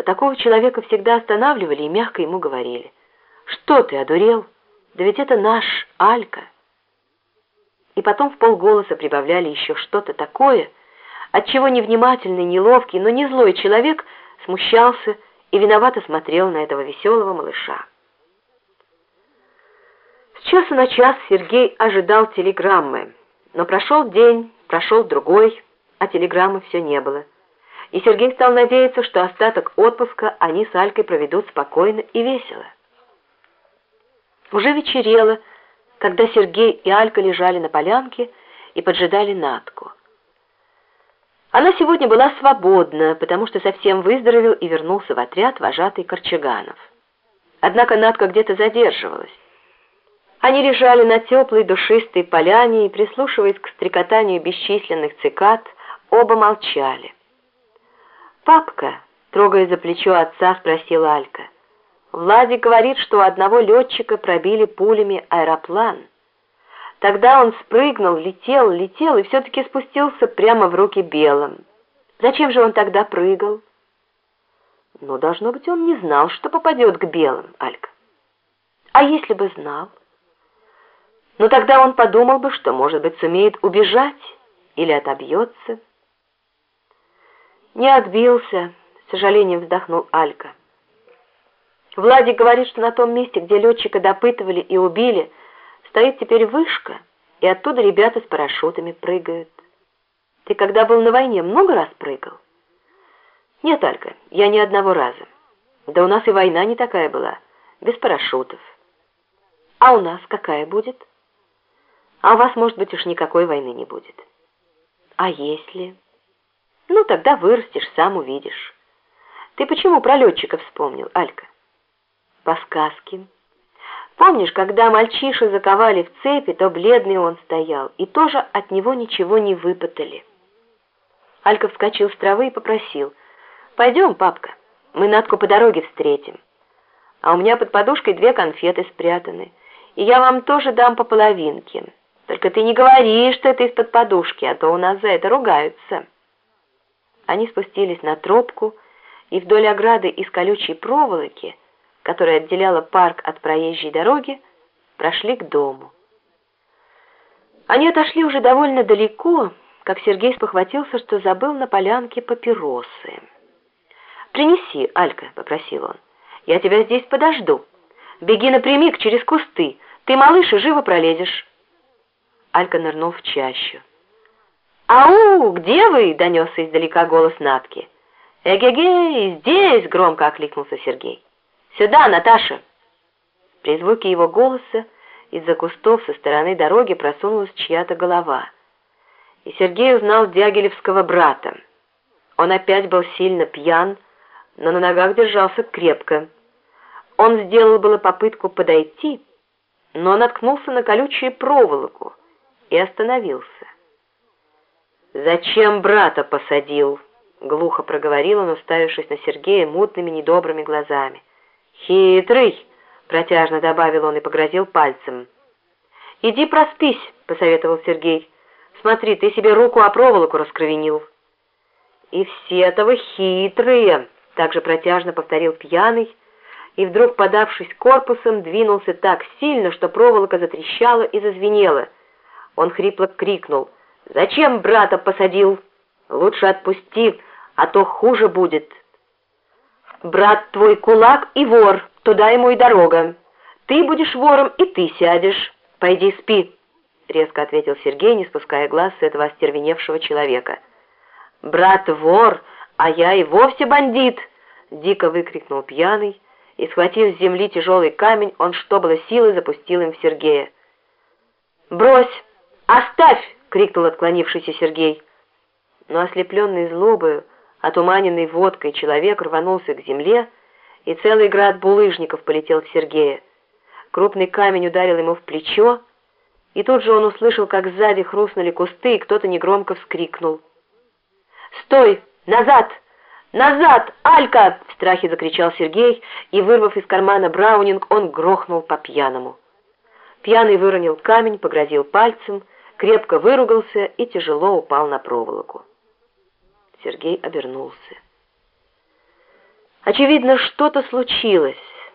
то такого человека всегда останавливали и мягко ему говорили. «Что ты, одурел? Да ведь это наш Алька!» И потом в полголоса прибавляли еще что-то такое, от чего невнимательный, неловкий, но не злой человек смущался и виновато смотрел на этого веселого малыша. С часа на час Сергей ожидал телеграммы, но прошел день, прошел другой, а телеграммы все не было. И Сергей стал надеяться, что остаток отпуска они с Алькой проведут спокойно и весело. Уже вечерело, когда Сергей и Алька лежали на полянке и поджидали Натку. Она сегодня была свободна, потому что совсем выздоровел и вернулся в отряд вожатый Корчаганов. Однако Натка где-то задерживалась. Они лежали на теплой душистой поляне и, прислушиваясь к стрекотанию бесчисленных цикад, оба молчали. «Папка», трогая за плечо отца, спросила Алька, «Владик говорит, что у одного летчика пробили пулями аэроплан. Тогда он спрыгнул, летел, летел и все-таки спустился прямо в руки белым. Зачем же он тогда прыгал?» «Ну, должно быть, он не знал, что попадет к белым, Алька». «А если бы знал?» Но тогда он подумал бы, что, может быть, сумеет убежать или отобьется. Не отбился, с сожалением вздохнул Алька. Владик говорит, что на том месте, где летчика допытывали и убили, стоит теперь вышка, и оттуда ребята с парашютами прыгают. Ты когда был на войне, много раз прыгал? Нет, Алька, я ни одного раза. Да у нас и война не такая была, без парашютов. А у нас какая будет? А у вас, может быть, уж никакой войны не будет. А если... Ну, тогда вырастешь, сам увидишь. Ты почему про летчика вспомнил, Алька? По сказке. Помнишь, когда мальчиши заковали в цепи, то бледный он стоял, и тоже от него ничего не выпытали. Алька вскочил с травы и попросил. «Пойдем, папка, мы Натку по дороге встретим. А у меня под подушкой две конфеты спрятаны, и я вам тоже дам по половинке». Только ты не говори, что это из-под подушки, а то у нас за это ругаются. Они спустились на тропку и вдоль ограды из колючей проволоки, которая отделяла парк от проезжей дороги, прошли к дому. Они отошли уже довольно далеко, как Сергей спохватился, что забыл на полянке папиросы. «Принеси, Алька», — попросил он. «Я тебя здесь подожду. Беги напрямик через кусты. Ты, малыш, и живо пролезешь». Алька нырнул в чащу. «Ау, где вы?» — донесся издалека голос Натки. «Эге-ге, здесь!» — громко окликнулся Сергей. «Сюда, Наташа!» При звуке его голоса из-за кустов со стороны дороги просунулась чья-то голова. И Сергей узнал Дягилевского брата. Он опять был сильно пьян, но на ногах держался крепко. Он сделал было попытку подойти, но наткнулся на колючую проволоку и остановился. «Зачем брата посадил?» — глухо проговорил он, уставившись на Сергея мутными недобрыми глазами. «Хитрый!» — протяжно добавил он и погрозил пальцем. «Иди проспись», — посоветовал Сергей. «Смотри, ты себе руку о проволоку раскровенил». «И все этого хитрые!» — также протяжно повторил пьяный, и вдруг, подавшись корпусом, двинулся так сильно, что проволока затрещала и зазвенела — он хрипло крикнул. «Зачем брата посадил? Лучше отпусти, а то хуже будет». «Брат твой кулак и вор, туда ему и дорога. Ты будешь вором, и ты сядешь. Пойди спи», — резко ответил Сергей, не спуская глаз с этого остервеневшего человека. «Брат вор, а я и вовсе бандит!» — дико выкрикнул пьяный, и, схватив с земли тяжелый камень, он, что было силы, запустил им в Сергея. «Брось!» «Оставь!» — крикнул отклонившийся Сергей. Но ослепленный злобою, отуманенный водкой человек рванулся к земле, и целый град булыжников полетел в Сергея. Крупный камень ударил ему в плечо, и тут же он услышал, как сзади хрустнули кусты, и кто-то негромко вскрикнул. «Стой! Назад! Назад! Алька!» — в страхе закричал Сергей, и, вырвав из кармана браунинг, он грохнул по пьяному. Пьяный выронил камень, погрозил пальцем — крепко выругался и тяжело упал на проволоку. Сергей обернулся. Очевидно, что-то случилось.